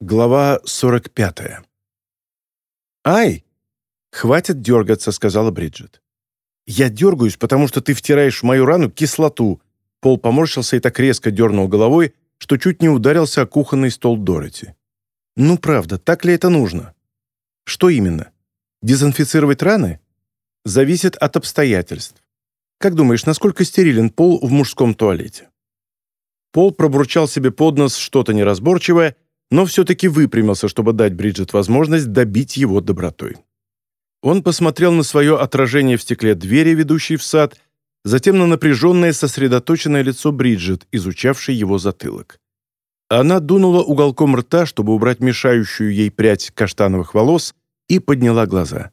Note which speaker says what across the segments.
Speaker 1: Глава 45. «Ай! Хватит дергаться», — сказала Бриджит. «Я дергаюсь, потому что ты втираешь в мою рану кислоту». Пол поморщился и так резко дернул головой, что чуть не ударился о кухонный стол Дороти. «Ну, правда, так ли это нужно?» «Что именно? Дезинфицировать раны?» «Зависит от обстоятельств. Как думаешь, насколько стерилен пол в мужском туалете?» Пол пробурчал себе под нос что-то неразборчивое, но все-таки выпрямился, чтобы дать Бриджит возможность добить его добротой. Он посмотрел на свое отражение в стекле двери, ведущей в сад, затем на напряженное сосредоточенное лицо Бриджит, изучавшей его затылок. Она дунула уголком рта, чтобы убрать мешающую ей прядь каштановых волос, и подняла глаза.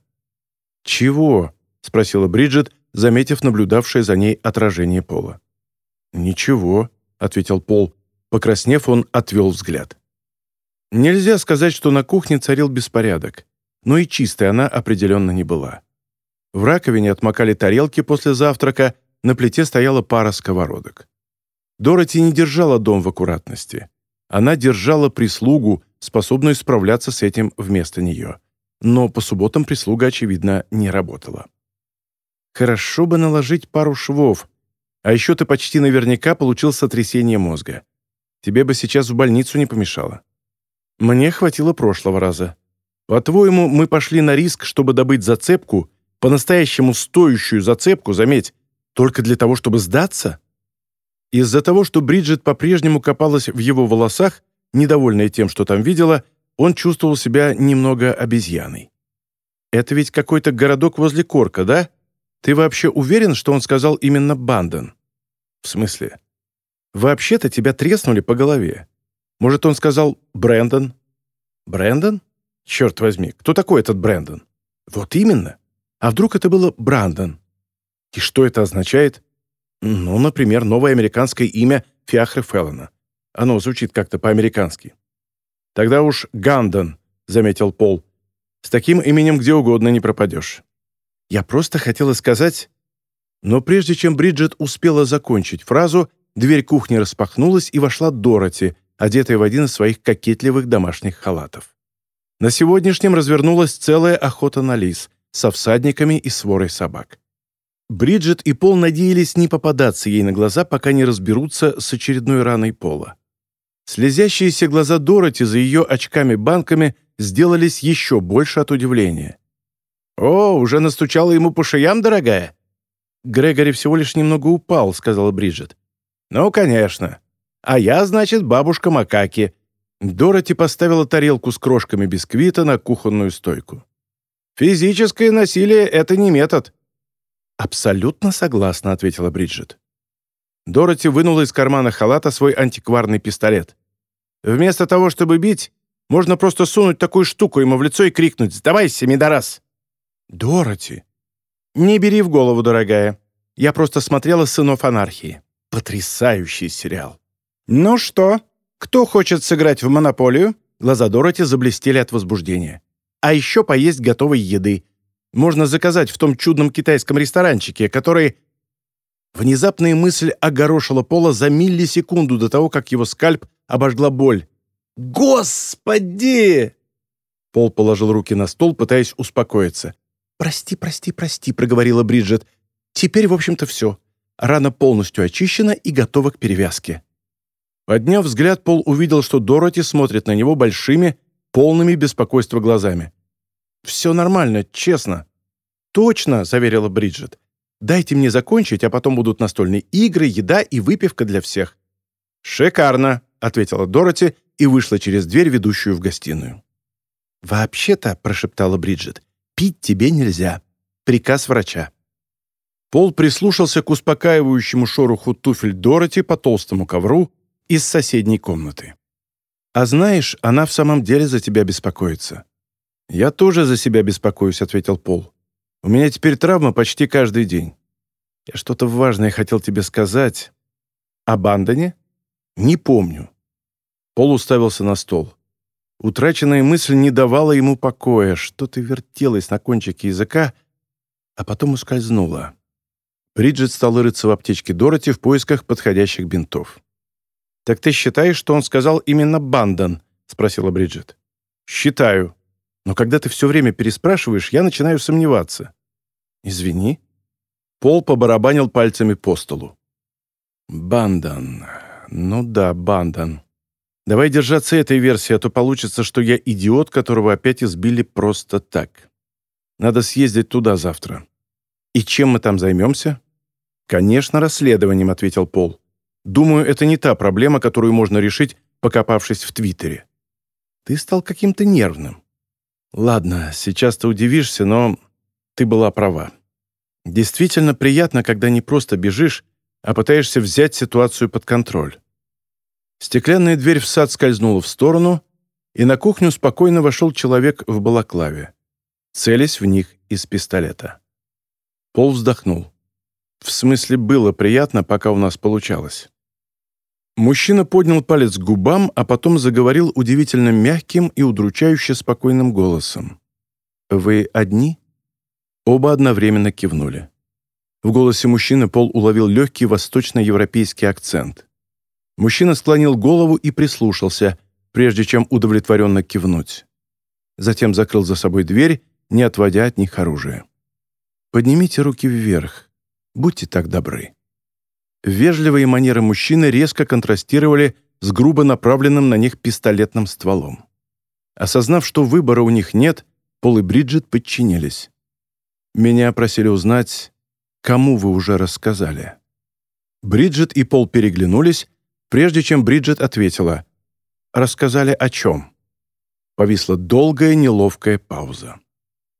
Speaker 1: «Чего?» — спросила Бриджит, заметив наблюдавшее за ней отражение пола. «Ничего», — ответил Пол. Покраснев, он отвел взгляд. Нельзя сказать, что на кухне царил беспорядок, но и чистой она определенно не была. В раковине отмокали тарелки после завтрака, на плите стояла пара сковородок. Дороти не держала дом в аккуратности. Она держала прислугу, способную справляться с этим вместо нее. Но по субботам прислуга, очевидно, не работала. Хорошо бы наложить пару швов. А еще ты почти наверняка получил сотрясение мозга. Тебе бы сейчас в больницу не помешало. Мне хватило прошлого раза. По-твоему, мы пошли на риск, чтобы добыть зацепку, по-настоящему стоящую зацепку, заметь, только для того, чтобы сдаться? Из-за того, что Бриджит по-прежнему копалась в его волосах, недовольная тем, что там видела, он чувствовал себя немного обезьяной. «Это ведь какой-то городок возле Корка, да? Ты вообще уверен, что он сказал именно Банден?» «В смысле?» «Вообще-то тебя треснули по голове. Может, он сказал «Брэндон»?» «Брэндон? Черт возьми, кто такой этот Брэндон?» «Вот именно. А вдруг это было Брандон?» «И что это означает?» «Ну, например, новое американское имя Фиахры Феллона. Оно звучит как-то по-американски». «Тогда уж Гандон», — заметил Пол. «С таким именем где угодно не пропадешь». «Я просто хотела сказать...» Но прежде чем Бриджит успела закончить фразу, дверь кухни распахнулась, и вошла Дороти, одетая в один из своих кокетливых домашних халатов. На сегодняшнем развернулась целая охота на лис со всадниками и сворой собак. Бриджит и Пол надеялись не попадаться ей на глаза, пока не разберутся с очередной раной Пола. Слезящиеся глаза Дороти за ее очками-банками сделались еще больше от удивления. «О, уже настучала ему по шеям, дорогая?» «Грегори всего лишь немного упал», — сказала Бриджит. «Ну, конечно. А я, значит, бабушка Макаки». Дороти поставила тарелку с крошками бисквита на кухонную стойку. «Физическое насилие — это не метод». «Абсолютно согласна», — ответила Бриджит. Дороти вынула из кармана халата свой антикварный пистолет. «Вместо того, чтобы бить, можно просто сунуть такую штуку ему в лицо и крикнуть «Сдавайся, медорас!» «Дороти!» «Не бери в голову, дорогая. Я просто смотрела «Сынов анархии». Потрясающий сериал. «Ну что, кто хочет сыграть в монополию?» Глаза Дороти заблестели от возбуждения. «А еще поесть готовой еды. Можно заказать в том чудном китайском ресторанчике, который...» Внезапная мысль огорошила Пола за миллисекунду до того, как его скальп обожгла боль. «Господи!» Пол положил руки на стол, пытаясь успокоиться. «Прости, прости, прости», — проговорила Бриджит. «Теперь, в общем-то, все. Рана полностью очищена и готова к перевязке». Подняв взгляд, Пол увидел, что Дороти смотрит на него большими, полными беспокойства глазами. «Все нормально, честно». «Точно», — заверила Бриджит. «Дайте мне закончить, а потом будут настольные игры, еда и выпивка для всех». «Шикарно», — ответила Дороти и вышла через дверь, ведущую в гостиную. «Вообще-то», — прошептала Бриджит, — «пить тебе нельзя. Приказ врача». Пол прислушался к успокаивающему шороху туфель Дороти по толстому ковру, из соседней комнаты. «А знаешь, она в самом деле за тебя беспокоится». «Я тоже за себя беспокоюсь», — ответил Пол. «У меня теперь травма почти каждый день. Я что-то важное хотел тебе сказать. О Бандоне? Не помню». Пол уставился на стол. Утраченная мысль не давала ему покоя, что-то вертелось на кончике языка, а потом ускользнуло. Бриджит стала рыться в аптечке Дороти в поисках подходящих бинтов. «Так ты считаешь, что он сказал именно Бандон?» — спросила Бриджит. «Считаю. Но когда ты все время переспрашиваешь, я начинаю сомневаться». «Извини». Пол побарабанил пальцами по столу. «Бандан. Ну да, Бандан. Давай держаться этой версии, а то получится, что я идиот, которого опять избили просто так. Надо съездить туда завтра. И чем мы там займемся?» «Конечно, расследованием», — ответил Пол. «Думаю, это не та проблема, которую можно решить, покопавшись в Твиттере. Ты стал каким-то нервным. Ладно, сейчас ты удивишься, но ты была права. Действительно приятно, когда не просто бежишь, а пытаешься взять ситуацию под контроль. Стеклянная дверь в сад скользнула в сторону, и на кухню спокойно вошел человек в балаклаве, целясь в них из пистолета. Пол вздохнул. В смысле, было приятно, пока у нас получалось. Мужчина поднял палец к губам, а потом заговорил удивительно мягким и удручающе спокойным голосом. «Вы одни?» Оба одновременно кивнули. В голосе мужчины Пол уловил легкий восточноевропейский акцент. Мужчина склонил голову и прислушался, прежде чем удовлетворенно кивнуть. Затем закрыл за собой дверь, не отводя от них оружие. «Поднимите руки вверх. Будьте так добры». Вежливые манеры мужчины резко контрастировали с грубо направленным на них пистолетным стволом. Осознав, что выбора у них нет, Пол и Бриджит подчинились. «Меня просили узнать, Кому вы уже рассказали?» Бриджит и Пол переглянулись, прежде чем Бриджит ответила. «Рассказали о чем?» Повисла долгая неловкая пауза.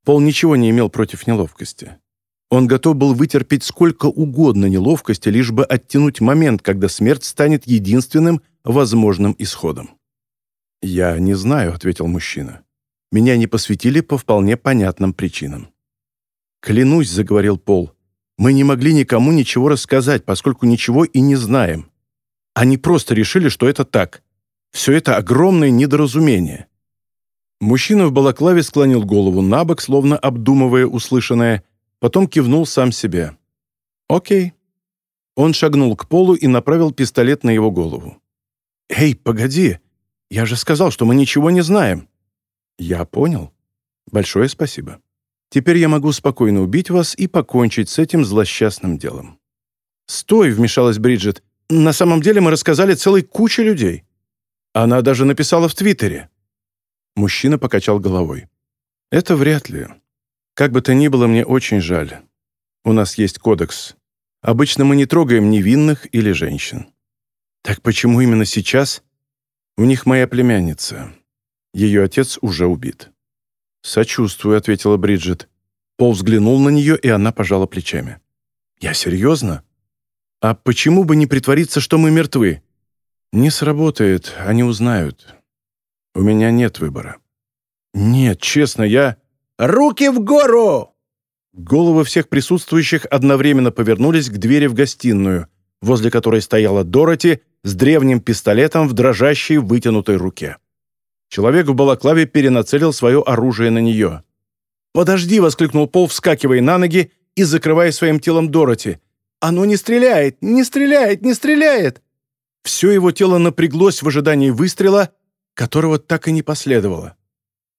Speaker 1: Пол ничего не имел против неловкости. Он готов был вытерпеть сколько угодно неловкости, лишь бы оттянуть момент, когда смерть станет единственным возможным исходом. «Я не знаю», — ответил мужчина. «Меня не посвятили по вполне понятным причинам». «Клянусь», — заговорил Пол, мы не могли никому ничего рассказать, поскольку ничего и не знаем. Они просто решили, что это так. Все это огромное недоразумение. Мужчина в балаклаве склонил голову на бок, словно обдумывая услышанное, потом кивнул сам себе. «Окей». Он шагнул к полу и направил пистолет на его голову. «Эй, погоди! Я же сказал, что мы ничего не знаем!» «Я понял. Большое спасибо». Теперь я могу спокойно убить вас и покончить с этим злосчастным делом». «Стой!» — вмешалась Бриджит. «На самом деле мы рассказали целой куче людей. Она даже написала в Твиттере». Мужчина покачал головой. «Это вряд ли. Как бы то ни было, мне очень жаль. У нас есть кодекс. Обычно мы не трогаем невинных или женщин. Так почему именно сейчас? У них моя племянница. Ее отец уже убит». «Сочувствую», — ответила Бриджит. Пол взглянул на нее, и она пожала плечами. «Я серьезно? А почему бы не притвориться, что мы мертвы?» «Не сработает, они узнают. У меня нет выбора». «Нет, честно, я...» «Руки в гору!» Головы всех присутствующих одновременно повернулись к двери в гостиную, возле которой стояла Дороти с древним пистолетом в дрожащей вытянутой руке. Человек в балаклаве перенацелил свое оружие на нее. «Подожди!» — воскликнул Пол, вскакивая на ноги и закрывая своим телом Дороти. «Оно не стреляет! Не стреляет! Не стреляет!» Все его тело напряглось в ожидании выстрела, которого так и не последовало.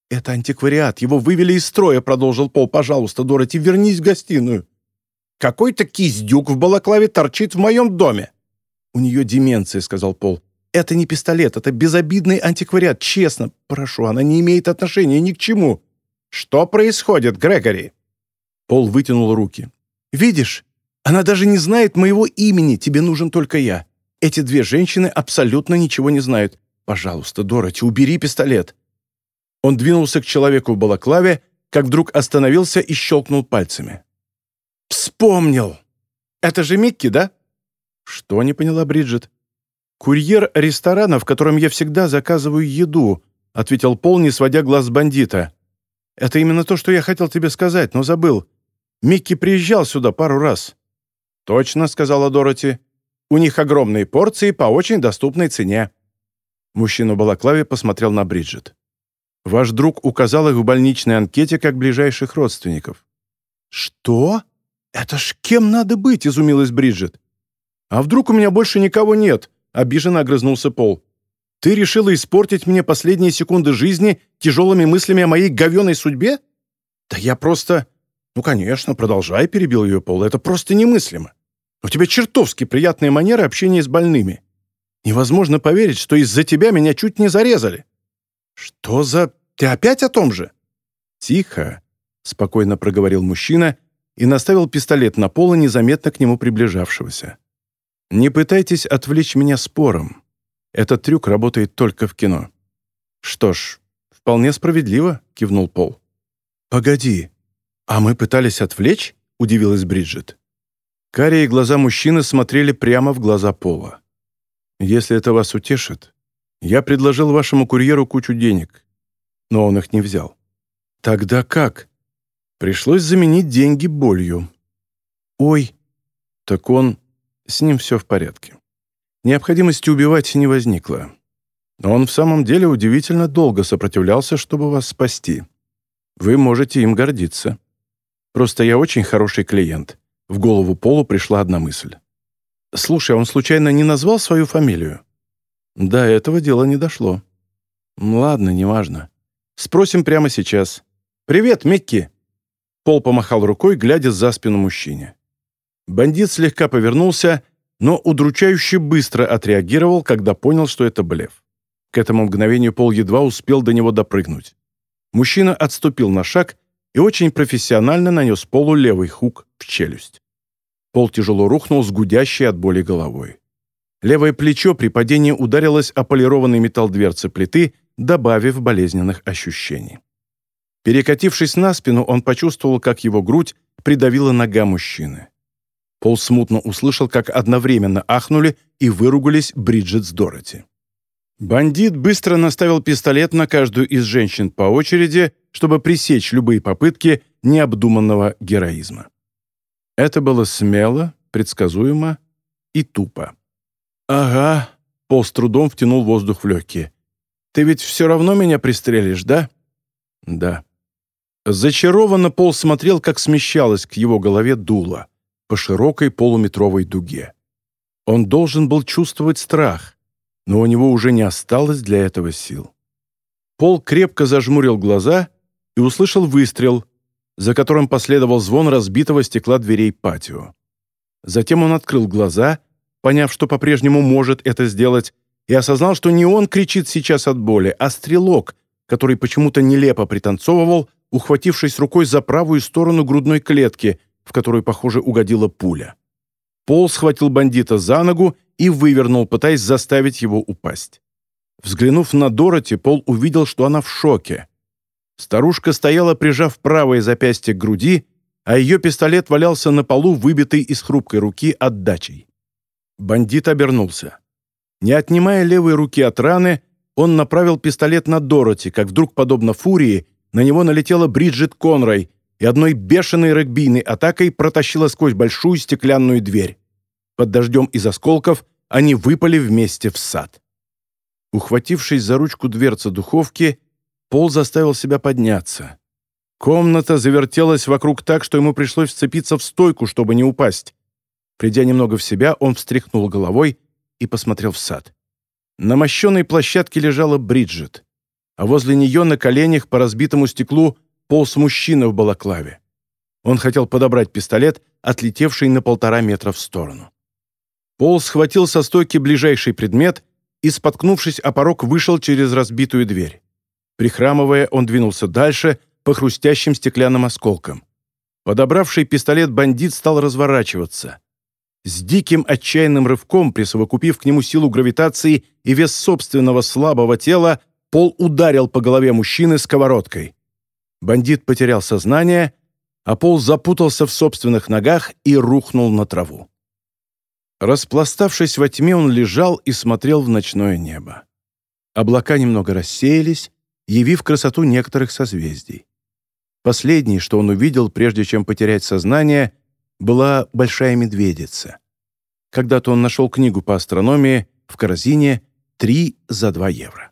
Speaker 1: «Это антиквариат, его вывели из строя», — продолжил Пол. «Пожалуйста, Дороти, вернись в гостиную». «Какой-то киздюк в балаклаве торчит в моем доме». «У нее деменция», — сказал Пол. Это не пистолет, это безобидный антиквариат, честно. Прошу, она не имеет отношения ни к чему. Что происходит, Грегори?» Пол вытянул руки. «Видишь, она даже не знает моего имени, тебе нужен только я. Эти две женщины абсолютно ничего не знают. Пожалуйста, Дороти, убери пистолет». Он двинулся к человеку в балаклаве, как вдруг остановился и щелкнул пальцами. «Вспомнил! Это же Микки, да?» «Что?» — не поняла Бриджит. «Курьер ресторана, в котором я всегда заказываю еду», ответил Пол, не сводя глаз с бандита. «Это именно то, что я хотел тебе сказать, но забыл. Микки приезжал сюда пару раз». «Точно», — сказала Дороти. «У них огромные порции по очень доступной цене». Мужчина в балаклаве посмотрел на Бриджит. «Ваш друг указал их в больничной анкете как ближайших родственников». «Что? Это ж кем надо быть?» — изумилась Бриджит. «А вдруг у меня больше никого нет?» обиженно огрызнулся Пол. Ты решила испортить мне последние секунды жизни тяжелыми мыслями о моей говеной судьбе? Да я просто... Ну, конечно, продолжай, перебил ее Пол. Это просто немыслимо. У тебя чертовски приятные манеры общения с больными. Невозможно поверить, что из-за тебя меня чуть не зарезали. Что за... Ты опять о том же? Тихо, спокойно проговорил мужчина и наставил пистолет на пол, незаметно к нему приближавшегося. Не пытайтесь отвлечь меня спором. Этот трюк работает только в кино». «Что ж, вполне справедливо», — кивнул Пол. «Погоди, а мы пытались отвлечь?» — удивилась Бриджит. Карие глаза мужчины смотрели прямо в глаза Пола. «Если это вас утешит, я предложил вашему курьеру кучу денег, но он их не взял». «Тогда как?» «Пришлось заменить деньги болью». «Ой!» «Так он... С ним все в порядке». Необходимости убивать не возникло. Но он в самом деле удивительно долго сопротивлялся, чтобы вас спасти. Вы можете им гордиться. Просто я очень хороший клиент. В голову Полу пришла одна мысль. «Слушай, а он случайно не назвал свою фамилию?» До этого дела не дошло. «Ладно, неважно. Спросим прямо сейчас. Привет, Микки!» Пол помахал рукой, глядя за спину мужчине. Бандит слегка повернулся но удручающе быстро отреагировал, когда понял, что это блеф. К этому мгновению Пол едва успел до него допрыгнуть. Мужчина отступил на шаг и очень профессионально нанес Полу левый хук в челюсть. Пол тяжело рухнул с гудящей от боли головой. Левое плечо при падении ударилось о полированный металл дверцы плиты, добавив болезненных ощущений. Перекатившись на спину, он почувствовал, как его грудь придавила нога мужчины. Пол смутно услышал, как одновременно ахнули и выругались Бриджит с Дороти. Бандит быстро наставил пистолет на каждую из женщин по очереди, чтобы пресечь любые попытки необдуманного героизма. Это было смело, предсказуемо и тупо. «Ага», — Пол с трудом втянул воздух в легкие. «Ты ведь все равно меня пристрелишь, да?» «Да». Зачарованно Пол смотрел, как смещалось к его голове дуло по широкой полуметровой дуге. Он должен был чувствовать страх, но у него уже не осталось для этого сил. Пол крепко зажмурил глаза и услышал выстрел, за которым последовал звон разбитого стекла дверей патио. Затем он открыл глаза, поняв, что по-прежнему может это сделать, и осознал, что не он кричит сейчас от боли, а стрелок, который почему-то нелепо пританцовывал, ухватившись рукой за правую сторону грудной клетки, в которую, похоже, угодила пуля. Пол схватил бандита за ногу и вывернул, пытаясь заставить его упасть. Взглянув на Дороти, Пол увидел, что она в шоке. Старушка стояла, прижав правое запястье к груди, а ее пистолет валялся на полу, выбитый из хрупкой руки отдачей. Бандит обернулся. Не отнимая левой руки от раны, он направил пистолет на Дороти, как вдруг, подобно фурии, на него налетела Бриджит Конрой, и одной бешеной регбийной атакой протащила сквозь большую стеклянную дверь. Под дождем из осколков они выпали вместе в сад. Ухватившись за ручку дверцы духовки, Пол заставил себя подняться. Комната завертелась вокруг так, что ему пришлось вцепиться в стойку, чтобы не упасть. Придя немного в себя, он встряхнул головой и посмотрел в сад. На мощенной площадке лежала Бриджит, а возле нее на коленях по разбитому стеклу полз мужчина в балаклаве. Он хотел подобрать пистолет, отлетевший на полтора метра в сторону. Пол схватил со стойки ближайший предмет и, споткнувшись о порог, вышел через разбитую дверь. Прихрамывая, он двинулся дальше по хрустящим стеклянным осколкам. Подобравший пистолет бандит стал разворачиваться. С диким отчаянным рывком, присовокупив к нему силу гравитации и вес собственного слабого тела, Пол ударил по голове мужчины сковородкой. Бандит потерял сознание, а Пол запутался в собственных ногах и рухнул на траву. Распластавшись во тьме, он лежал и смотрел в ночное небо. Облака немного рассеялись, явив красоту некоторых созвездий. Последнее, что он увидел, прежде чем потерять сознание, была большая медведица. Когда-то он нашел книгу по астрономии в корзине «Три за два евро».